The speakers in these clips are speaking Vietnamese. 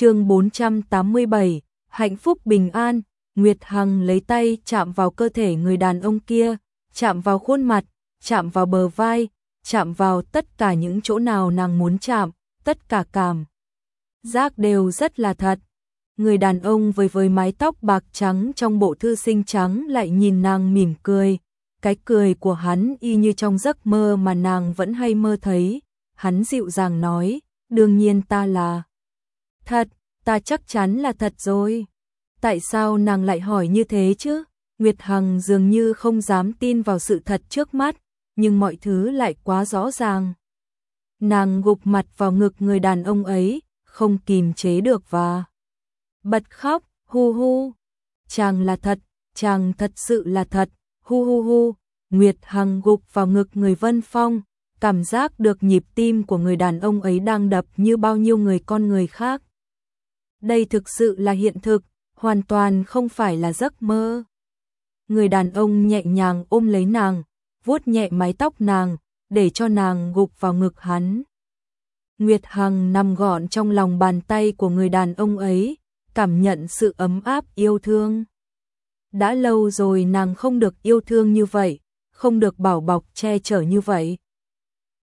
chương 487, hạnh phúc bình an, Nguyệt Hằng lấy tay chạm vào cơ thể người đàn ông kia, chạm vào khuôn mặt, chạm vào bờ vai, chạm vào tất cả những chỗ nào nàng muốn chạm, tất cả cảm. Giác đều rất là thật. Người đàn ông với với mái tóc bạc trắng trong bộ thư sinh trắng lại nhìn nàng mỉm cười. Cái cười của hắn y như trong giấc mơ mà nàng vẫn hay mơ thấy. Hắn dịu dàng nói, đương nhiên ta là Thật, ta chắc chắn là thật rồi. Tại sao nàng lại hỏi như thế chứ? Nguyệt Hằng dường như không dám tin vào sự thật trước mắt, nhưng mọi thứ lại quá rõ ràng. Nàng gục mặt vào ngực người đàn ông ấy, không kìm chế được và bật khóc, hu hu. Chàng là thật, chàng thật sự là thật, hu hu hu. Nguyệt Hằng gục vào ngực người Vân Phong, cảm giác được nhịp tim của người đàn ông ấy đang đập như bao nhiêu người con người khác đây thực sự là hiện thực, hoàn toàn không phải là giấc mơ. Người đàn ông nhẹ nhàng ôm lấy nàng, vuốt nhẹ mái tóc nàng, để cho nàng gục vào ngực hắn. Nguyệt Hằng nằm gọn trong lòng bàn tay của người đàn ông ấy, cảm nhận sự ấm áp yêu thương. Đã lâu rồi nàng không được yêu thương như vậy, không được bảo bọc che chở như vậy.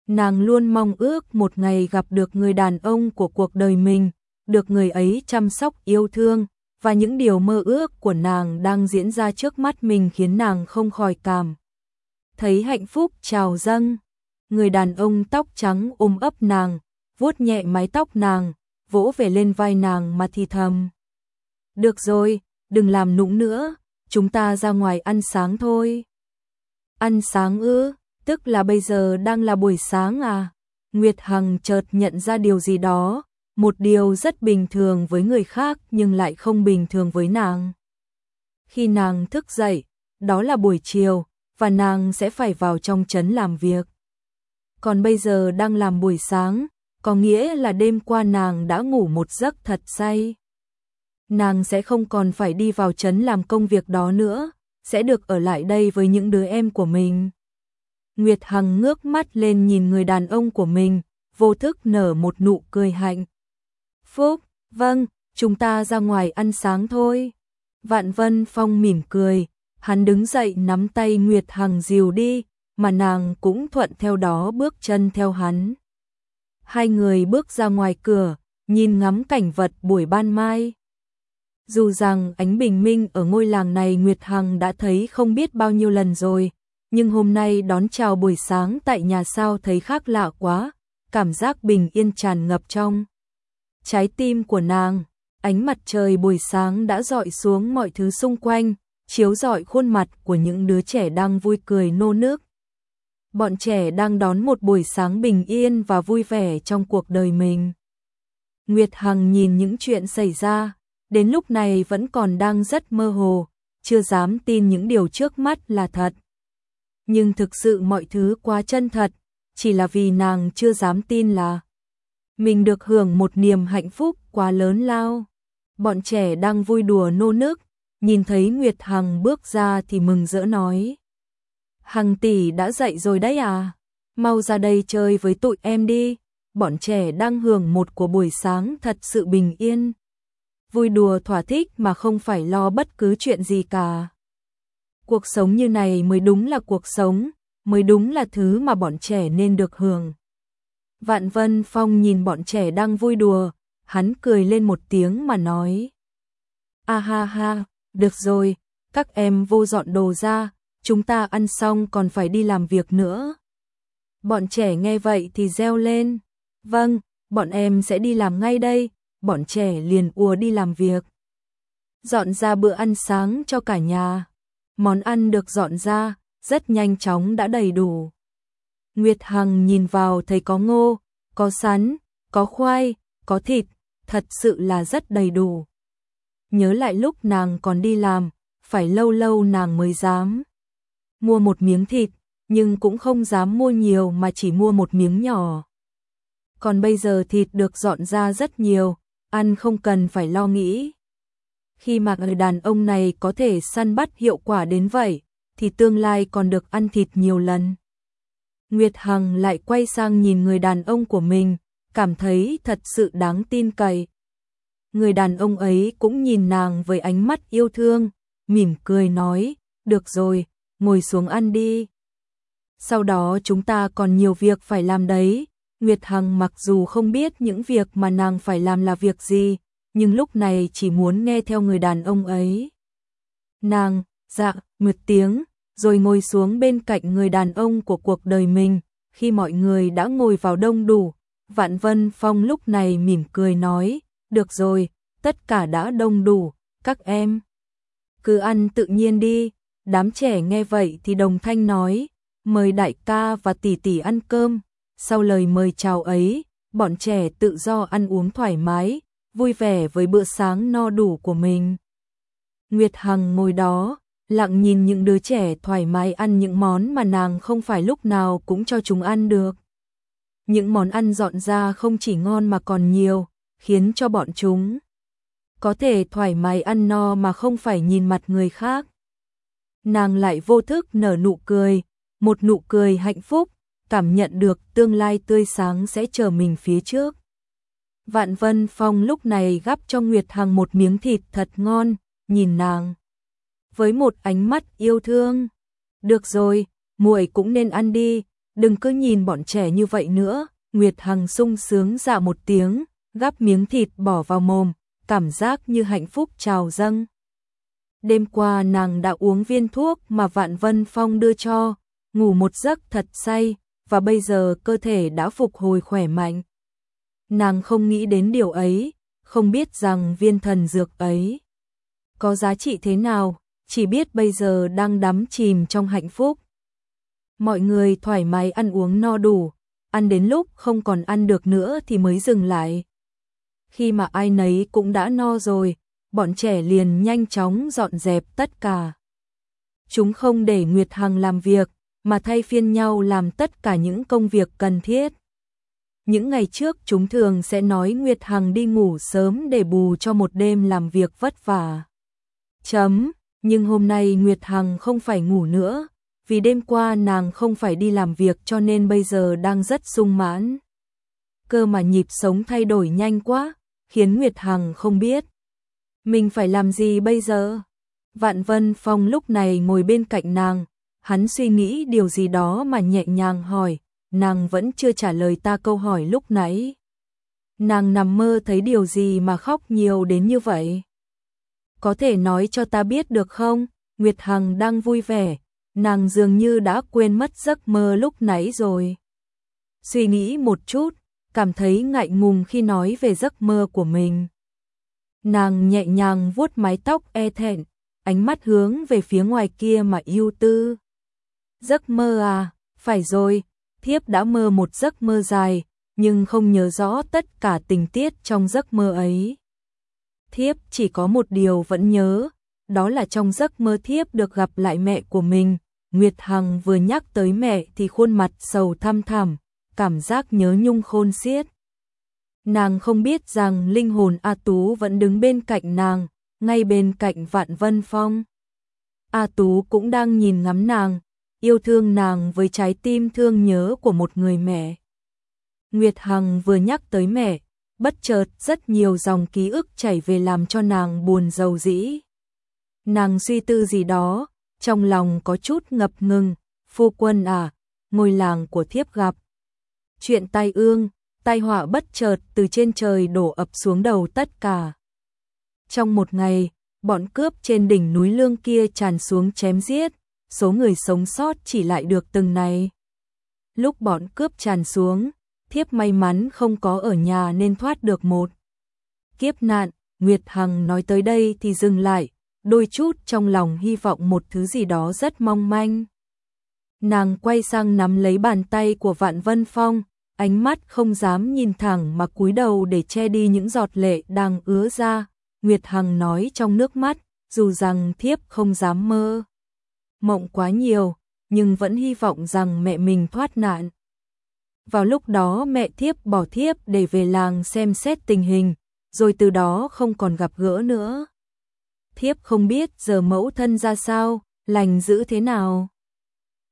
Nàng luôn mong ước một ngày gặp được người đàn ông của cuộc đời mình, được người ấy chăm sóc yêu thương, và những điều mơ ước của nàng đang diễn ra trước mắt mình khiến nàng không khỏi cảm. Thấy hạnh phúc trào dâng, người đàn ông tóc trắng ôm ấp nàng, vuốt nhẹ mái tóc nàng, vỗ về lên vai nàng mà thì thầm. Được rồi, đừng làm nũng nữa, chúng ta ra ngoài ăn sáng thôi. Ăn sáng ư, tức là bây giờ đang là buổi sáng à? Nguyệt Hằng chợt nhận ra điều gì đó, một điều rất bình thường với người khác nhưng lại không bình thường với nàng. Khi nàng thức dậy, đó là buổi chiều, và nàng sẽ phải vào trong trấn làm việc. Còn bây giờ đang làm buổi sáng, có nghĩa là đêm qua nàng đã ngủ một giấc thật say. Nàng sẽ không còn phải đi vào trấn làm công việc đó nữa, sẽ được ở lại đây với những đứa em của mình. Nguyệt Hằng ngước mắt lên nhìn người đàn ông của mình, vô thức nở một nụ cười hạnh. Phúc, vâng, chúng ta ra ngoài ăn sáng thôi. Vạn Vân Phong mỉm cười, hắn đứng dậy nắm tay Nguyệt Hằng dìu đi, mà nàng cũng thuận theo đó bước chân theo hắn. Hai người bước ra ngoài cửa, nhìn ngắm cảnh vật buổi ban mai. Dù rằng ánh bình minh ở ngôi làng này Nguyệt Hằng đã thấy không biết bao nhiêu lần rồi, nhưng hôm nay đón chào buổi sáng tại nhà sao thấy khác lạ quá, cảm giác bình yên tràn ngập trong trái tim của nàng. Ánh mặt trời buổi sáng đã dọi xuống mọi thứ xung quanh, chiếu rọi khuôn mặt của những đứa trẻ đang vui cười nô nước. Bọn trẻ đang đón một buổi sáng bình yên và vui vẻ trong cuộc đời mình. Nguyệt Hằng nhìn những chuyện xảy ra, đến lúc này vẫn còn đang rất mơ hồ, chưa dám tin những điều trước mắt là thật. Nhưng thực sự mọi thứ quá chân thật, chỉ là vì nàng chưa dám tin là mình được hưởng một niềm hạnh phúc quá lớn lao. Bọn trẻ đang vui đùa nô nức, nhìn thấy Nguyệt Hằng bước ra thì mừng rỡ nói. Hằng tỷ đã dậy rồi đấy à? Mau ra đây chơi với tụi em đi. Bọn trẻ đang hưởng một của buổi sáng thật sự bình yên. Vui đùa thỏa thích mà không phải lo bất cứ chuyện gì cả. Cuộc sống như này mới đúng là cuộc sống, mới đúng là thứ mà bọn trẻ nên được hưởng. Vạn Vân Phong nhìn bọn trẻ đang vui đùa, hắn cười lên một tiếng mà nói. A ha ha, được rồi, các em vô dọn đồ ra, chúng ta ăn xong còn phải đi làm việc nữa. Bọn trẻ nghe vậy thì reo lên. Vâng, bọn em sẽ đi làm ngay đây, bọn trẻ liền ùa đi làm việc. Dọn ra bữa ăn sáng cho cả nhà. Món ăn được dọn ra, rất nhanh chóng đã đầy đủ. Nguyệt Hằng nhìn vào thấy có ngô, có sắn, có khoai, có thịt, thật sự là rất đầy đủ. Nhớ lại lúc nàng còn đi làm, phải lâu lâu nàng mới dám mua một miếng thịt, nhưng cũng không dám mua nhiều mà chỉ mua một miếng nhỏ. Còn bây giờ thịt được dọn ra rất nhiều, ăn không cần phải lo nghĩ. Khi mà người đàn ông này có thể săn bắt hiệu quả đến vậy, thì tương lai còn được ăn thịt nhiều lần. Nguyệt Hằng lại quay sang nhìn người đàn ông của mình, cảm thấy thật sự đáng tin cậy. người đàn ông ấy cũng nhìn nàng với ánh mắt yêu thương, mỉm cười nói, được rồi, ngồi xuống ăn đi. Sau đó chúng ta còn nhiều việc phải làm đấy. Nguyệt Hằng mặc dù không biết những việc mà nàng phải làm là việc gì, nhưng lúc này chỉ muốn nghe theo người đàn ông ấy. Nàng, dạ, một tiếng, rồi ngồi xuống bên cạnh người đàn ông của cuộc đời mình, khi mọi người đã ngồi vào đông đủ, Vạn Vân Phong lúc này mỉm cười nói, được rồi, tất cả đã đông đủ, các em. Cứ ăn tự nhiên đi, đám trẻ nghe vậy thì đồng thanh nói, mời đại ca và tỷ tỷ ăn cơm, sau lời mời chào ấy, bọn trẻ tự do ăn uống thoải mái, vui vẻ với bữa sáng no đủ của mình. Nguyệt Hằng ngồi đó, lặng nhìn những đứa trẻ thoải mái ăn những món mà nàng không phải lúc nào cũng cho chúng ăn được. Những món ăn dọn ra không chỉ ngon mà còn nhiều, khiến cho bọn chúng có thể thoải mái ăn no mà không phải nhìn mặt người khác. Nàng lại vô thức nở nụ cười, một nụ cười hạnh phúc, cảm nhận được tương lai tươi sáng sẽ chờ mình phía trước. Vạn Vân Phong lúc này gắp cho Nguyệt Hằng một miếng thịt thật ngon, nhìn nàng với một ánh mắt yêu thương. Được rồi, muội cũng nên ăn đi, đừng cứ nhìn bọn trẻ như vậy nữa. Nguyệt Hằng sung sướng dạ một tiếng, gắp miếng thịt bỏ vào mồm, cảm giác như hạnh phúc trào dâng. Đêm qua nàng đã uống viên thuốc mà Vạn Vân Phong đưa cho, ngủ một giấc thật say, và bây giờ cơ thể đã phục hồi khỏe mạnh. Nàng không nghĩ đến điều ấy, không biết rằng viên thần dược ấy có giá trị thế nào, chỉ biết bây giờ đang đắm chìm trong hạnh phúc. Mọi người thoải mái ăn uống no đủ, ăn đến lúc không còn ăn được nữa thì mới dừng lại. Khi mà ai nấy cũng đã no rồi, bọn trẻ liền nhanh chóng dọn dẹp tất cả. Chúng không để Nguyệt Hằng làm việc, mà thay phiên nhau làm tất cả những công việc cần thiết. Những ngày trước chúng thường sẽ nói Nguyệt Hằng đi ngủ sớm để bù cho một đêm làm việc vất vả. Chấm, nhưng hôm nay Nguyệt Hằng không phải ngủ nữa, vì đêm qua nàng không phải đi làm việc cho nên bây giờ đang rất sung mãn. Cơ mà nhịp sống thay đổi nhanh quá, khiến Nguyệt Hằng không biết. Mình phải làm gì bây giờ? Vạn Vân Phong lúc này ngồi bên cạnh nàng, hắn suy nghĩ điều gì đó mà nhẹ nhàng hỏi, nàng vẫn chưa trả lời ta câu hỏi lúc nãy. Nàng nằm mơ thấy điều gì mà khóc nhiều đến như vậy? Có thể nói cho ta biết được không? Nguyệt Hằng đang vui vẻ, nàng dường như đã quên mất giấc mơ lúc nãy rồi. Suy nghĩ một chút, cảm thấy ngại ngùng khi nói về giấc mơ của mình. Nàng nhẹ nhàng vuốt mái tóc e thẹn, ánh mắt hướng về phía ngoài kia mà ưu tư. Giấc mơ à, phải rồi, thiếp đã mơ một giấc mơ dài, nhưng không nhớ rõ tất cả tình tiết trong giấc mơ ấy. Thiếp chỉ có một điều vẫn nhớ, đó là trong giấc mơ thiếp được gặp lại mẹ của mình. Nguyệt Hằng vừa nhắc tới mẹ thì khuôn mặt sầu thăm thẳm, cảm giác nhớ nhung khôn xiết. Nàng không biết rằng linh hồn A Tú vẫn đứng bên cạnh nàng, ngay bên cạnh Vạn Vân Phong. A Tú cũng đang nhìn ngắm nàng, yêu thương nàng với trái tim thương nhớ của một người mẹ. Nguyệt Hằng vừa nhắc tới mẹ, bất chợt rất nhiều dòng ký ức chảy về làm cho nàng buồn dầu dĩ Nàng suy tư gì đó, trong lòng có chút ngập ngừng, phu quân à, ngôi làng của thiếp gặp. Chuyện tai ương, tai họa bất chợt từ trên trời đổ ập xuống đầu tất cả. Trong một ngày, bọn cướp trên đỉnh núi lương kia tràn xuống chém giết, số người sống sót chỉ lại được từng này. Lúc bọn cướp tràn xuống, thiếp may mắn không có ở nhà nên thoát được một. Kiếp nạn, Nguyệt Hằng nói tới đây thì dừng lại, đôi chút trong lòng hy vọng một thứ gì đó rất mong manh. Nàng quay sang nắm lấy bàn tay của Vạn Vân Phong, ánh mắt không dám nhìn thẳng mà cúi đầu để che đi những giọt lệ đang ứa ra. Nguyệt Hằng nói trong nước mắt, dù rằng thiếp không dám mơ. Mộng quá nhiều, nhưng vẫn hy vọng rằng mẹ mình thoát nạn. Vào lúc đó mẹ thiếp bỏ thiếp để về làng xem xét tình hình, rồi từ đó không còn gặp gỡ nữa. Thiếp không biết giờ mẫu thân ra sao, lành giữ thế nào.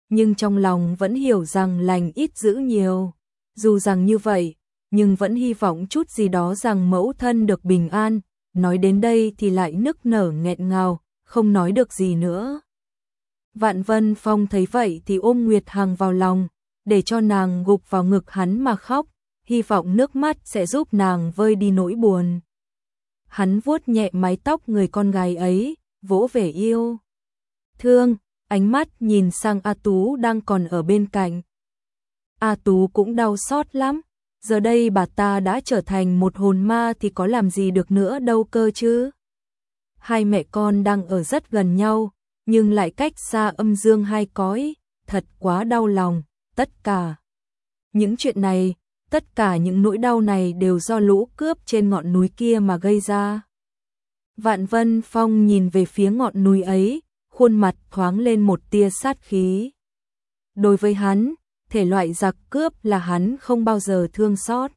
Nhưng trong lòng vẫn hiểu rằng lành ít giữ nhiều. Dù rằng như vậy, nhưng vẫn hy vọng chút gì đó rằng mẫu thân được bình an, nói đến đây thì lại nức nở nghẹn ngào, không nói được gì nữa. Vạn Vân Phong thấy vậy thì ôm Nguyệt Hằng vào lòng, để cho nàng gục vào ngực hắn mà khóc, hy vọng nước mắt sẽ giúp nàng vơi đi nỗi buồn. Hắn vuốt nhẹ mái tóc người con gái ấy, vỗ vẻ yêu. Thương, ánh mắt nhìn sang A Tú đang còn ở bên cạnh. A Tú cũng đau xót lắm, giờ đây bà ta đã trở thành một hồn ma thì có làm gì được nữa đâu cơ chứ. Hai mẹ con đang ở rất gần nhau, nhưng lại cách xa âm dương hai cõi, thật quá đau lòng, tất cả. Những chuyện này, tất cả những nỗi đau này đều do lũ cướp trên ngọn núi kia mà gây ra. Vạn Vân Phong nhìn về phía ngọn núi ấy, khuôn mặt thoáng lên một tia sát khí. Đối với hắn, thể loại giặc cướp là hắn không bao giờ thương xót.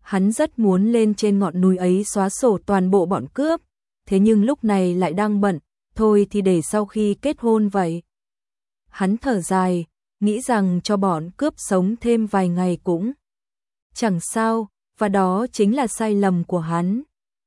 Hắn rất muốn lên trên ngọn núi ấy xóa sổ toàn bộ bọn cướp, thế nhưng lúc này lại đang bận, thôi thì để sau khi kết hôn vậy. Hắn thở dài, nghĩ rằng cho bọn cướp sống thêm vài ngày cũng chẳng sao, và đó chính là sai lầm của hắn.